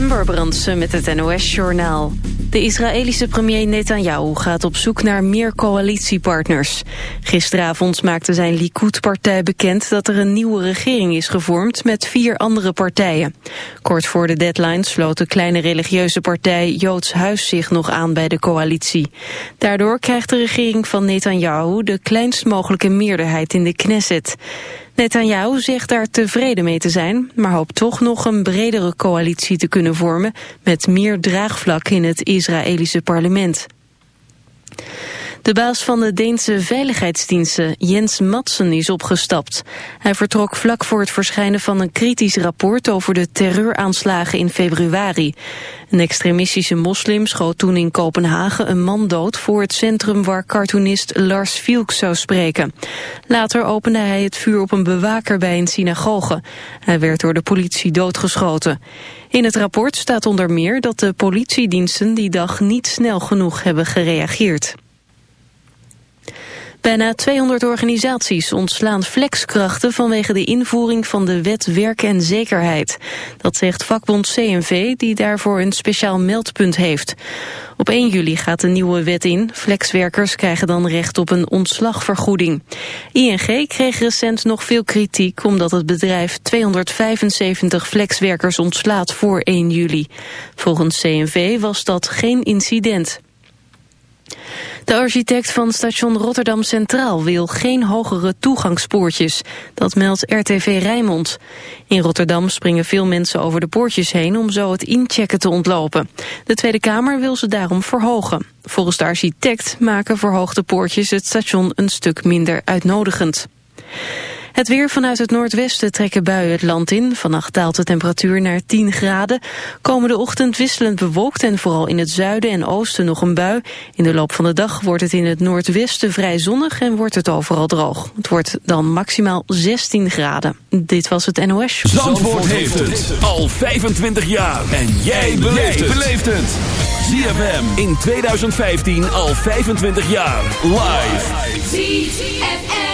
Ember Brandsen met het NOS-journaal. De Israëlische premier Netanyahu gaat op zoek naar meer coalitiepartners. Gisteravond maakte zijn Likud-partij bekend dat er een nieuwe regering is gevormd met vier andere partijen. Kort voor de deadline sloot de kleine religieuze partij Joods Huis zich nog aan bij de coalitie. Daardoor krijgt de regering van Netanyahu de kleinst mogelijke meerderheid in de Knesset. Netanyahu zegt daar tevreden mee te zijn, maar hoopt toch nog een bredere coalitie te kunnen vormen met meer draagvlak in het Israëlische parlement. De baas van de Deense veiligheidsdiensten, Jens Madsen, is opgestapt. Hij vertrok vlak voor het verschijnen van een kritisch rapport over de terreuraanslagen in februari. Een extremistische moslim schoot toen in Kopenhagen een man dood voor het centrum waar cartoonist Lars Vilks zou spreken. Later opende hij het vuur op een bewaker bij een synagoge. Hij werd door de politie doodgeschoten. In het rapport staat onder meer dat de politiediensten die dag niet snel genoeg hebben gereageerd. Bijna 200 organisaties ontslaan flexkrachten vanwege de invoering van de wet werk en zekerheid. Dat zegt vakbond CNV die daarvoor een speciaal meldpunt heeft. Op 1 juli gaat de nieuwe wet in. Flexwerkers krijgen dan recht op een ontslagvergoeding. ING kreeg recent nog veel kritiek omdat het bedrijf 275 flexwerkers ontslaat voor 1 juli. Volgens CNV was dat geen incident. De architect van station Rotterdam Centraal wil geen hogere toegangspoortjes. Dat meldt RTV Rijnmond. In Rotterdam springen veel mensen over de poortjes heen om zo het inchecken te ontlopen. De Tweede Kamer wil ze daarom verhogen. Volgens de architect maken verhoogde poortjes het station een stuk minder uitnodigend. Het weer vanuit het noordwesten trekken buien het land in. Vannacht daalt de temperatuur naar 10 graden. Komende ochtend wisselend bewolkt en vooral in het zuiden en oosten nog een bui. In de loop van de dag wordt het in het noordwesten vrij zonnig en wordt het overal droog. Het wordt dan maximaal 16 graden. Dit was het NOS. Zandvoort, Zandvoort heeft het al 25 jaar. En jij beleeft het. ZFM in 2015 al 25 jaar. Live.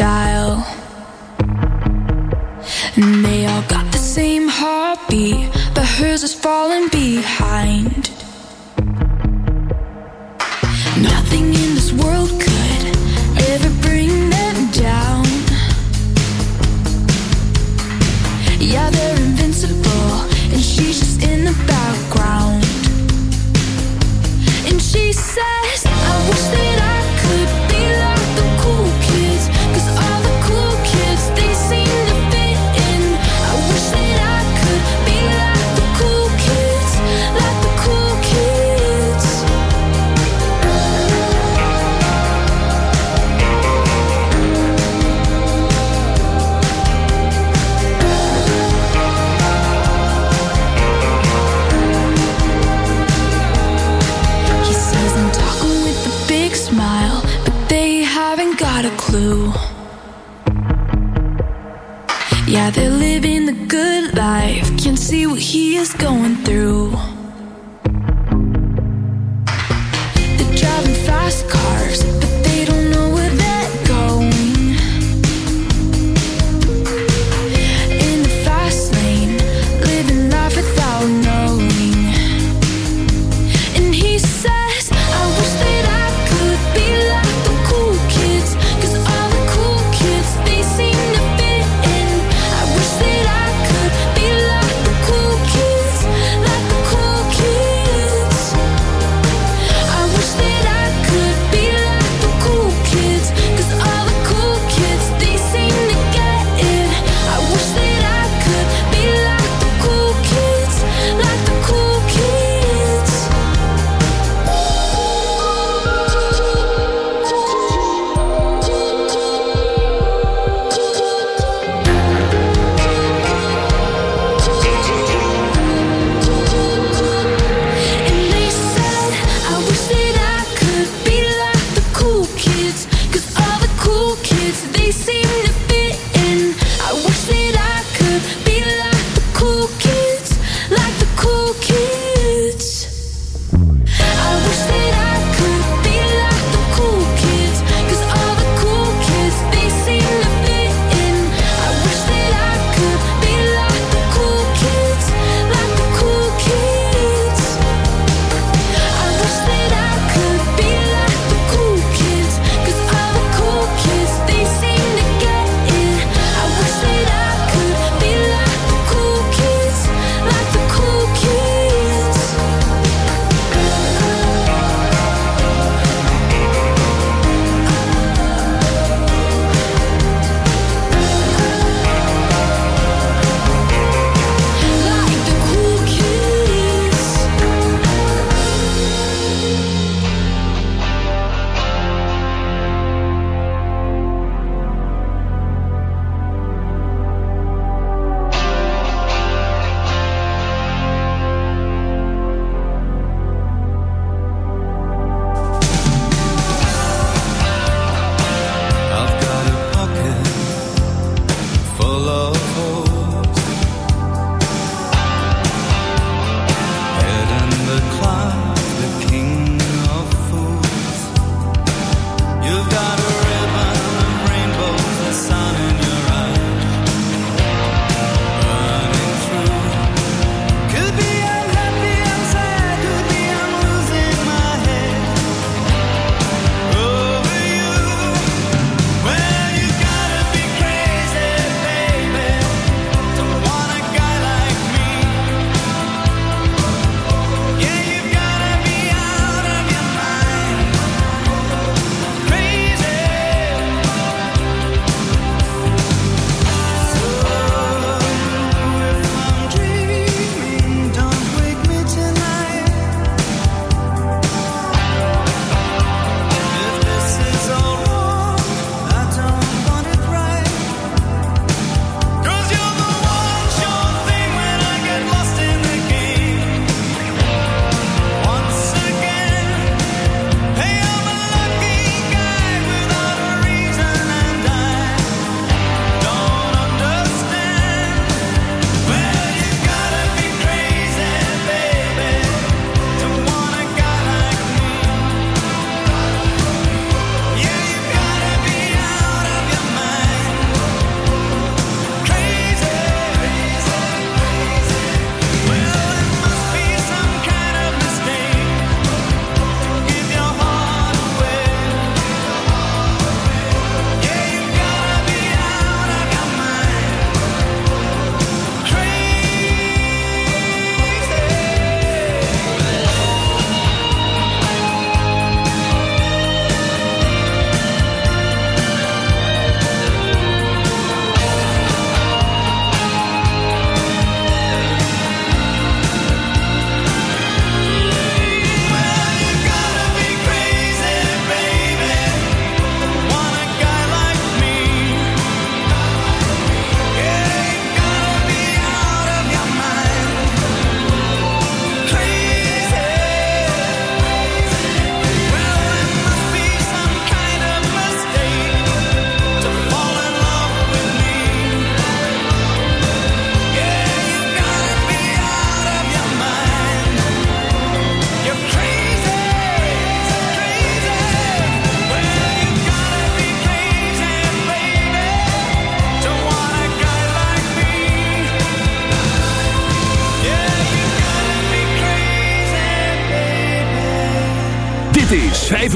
style. And they all got the same heartbeat, but hers is far. just going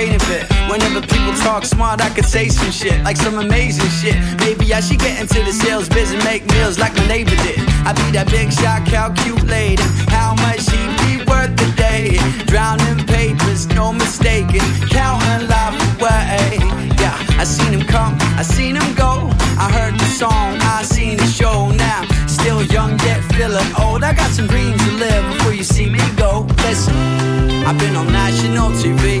my left brain a bit. Whenever people talk smart, I could say some shit, like some amazing shit. Maybe I should get into the sales biz and make meals like my neighbor did. I be that big shot, calculating how much he be worth a day. Drowning papers, no mistaking, counting life away. Yeah, I seen him come, I seen him go. I heard the song, I seen the show now. Still young yet feeling old. I got some dreams to live before you see me go. Listen, I've been on national TV,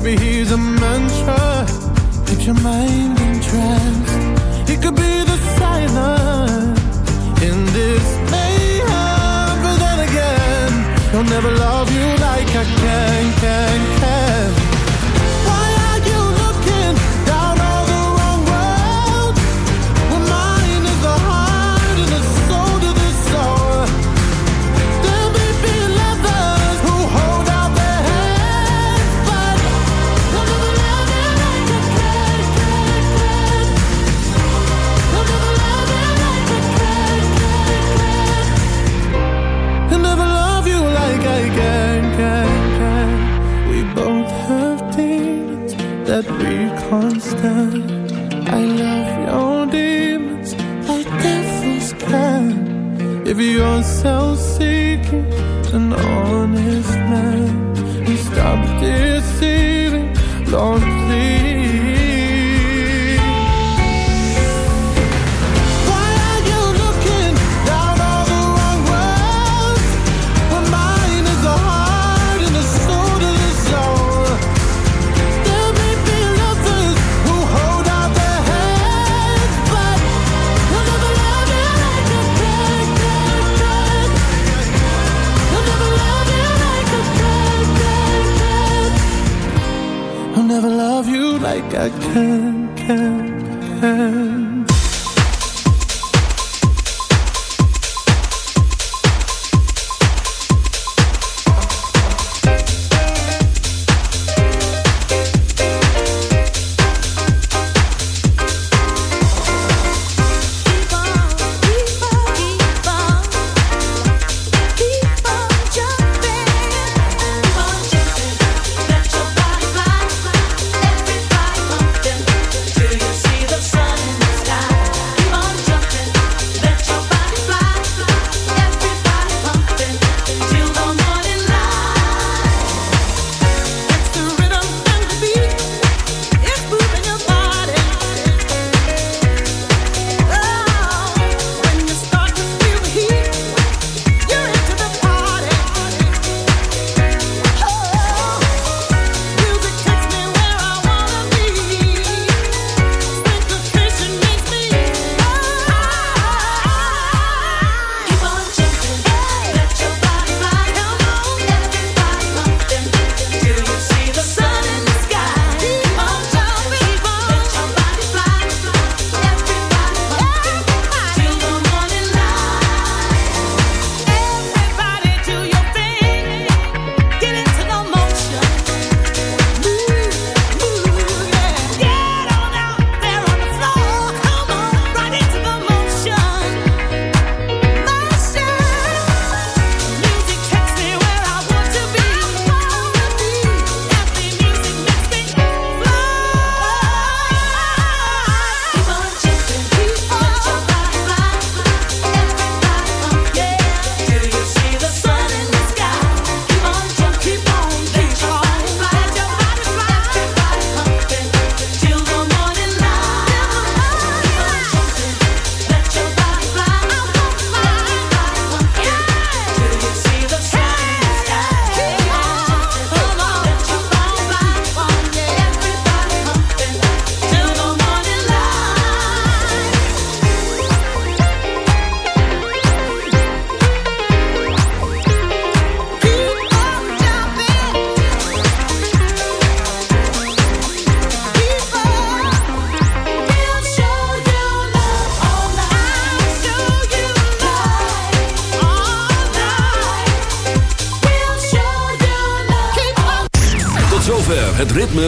Maybe he's a mantra. Keep your mind that we stand. I love your demons like devils can. If you're self-seeking, an honest man, and stop deceiving, Lord.